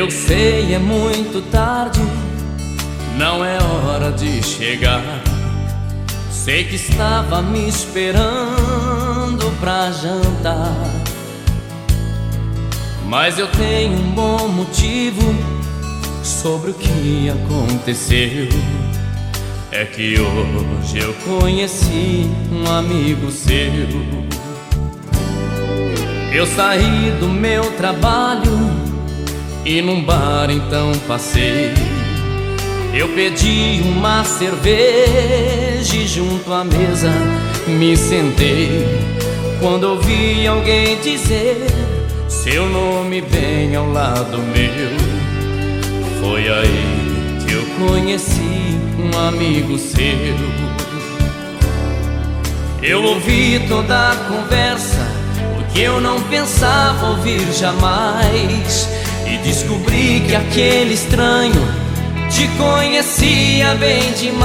Eu sei, é muito tarde, não é hora de chegar. Sei que estava me esperando pra jantar. Mas eu tenho um bom motivo sobre o que aconteceu. É que hoje eu conheci um amigo seu. Eu saí do meu trabalho e num bar então passei. Eu pedi uma cerveja e junto à mesa me sentei. Quando ouvi alguém dizer seu nome bem ao ldo meu, foi aí que eu conheci um amigo seu. Eu ouvi toda a conversa, o que eu não pensava ouvir jamais. E descobri que aquele estranho te conhecia bem demais.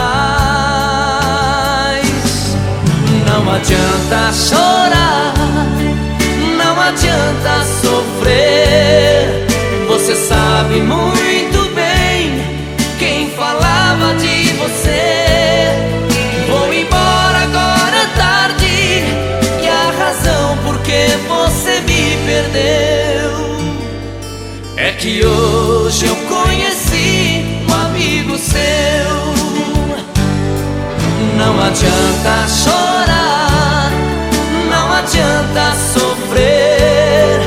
Não adianta chorar, não adianta sofrer. Você sabe muito que hoje eu conheci um amigo seu. Não adianta chorar, não adianta sofrer.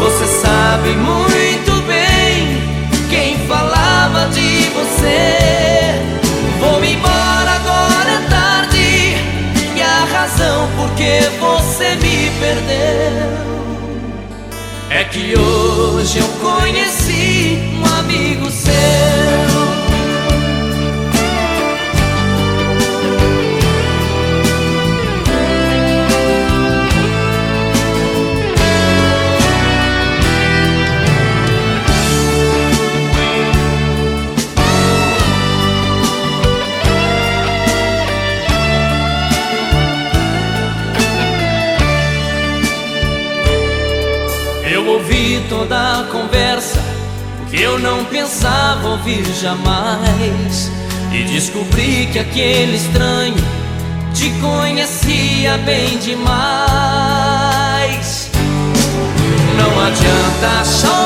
Você sabe muito bem quem falava de você. Vou me embora agora é tarde e a razão por que você me perdeu é que hoje eu conheci um amigo seu. Eu ouvi toda a conversa que eu não pensava ouvir jamais. E descobri que aquele estranho te conhecia bem demais. Não adianta chorar,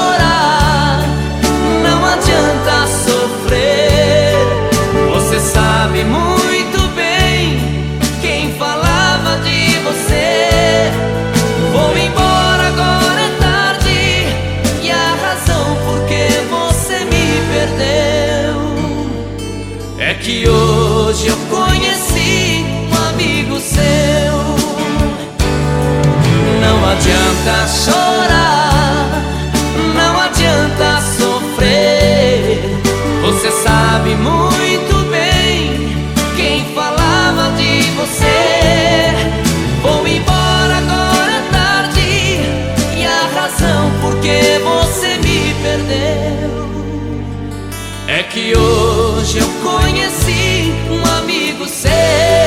que hoje eu conheci um amigo seu.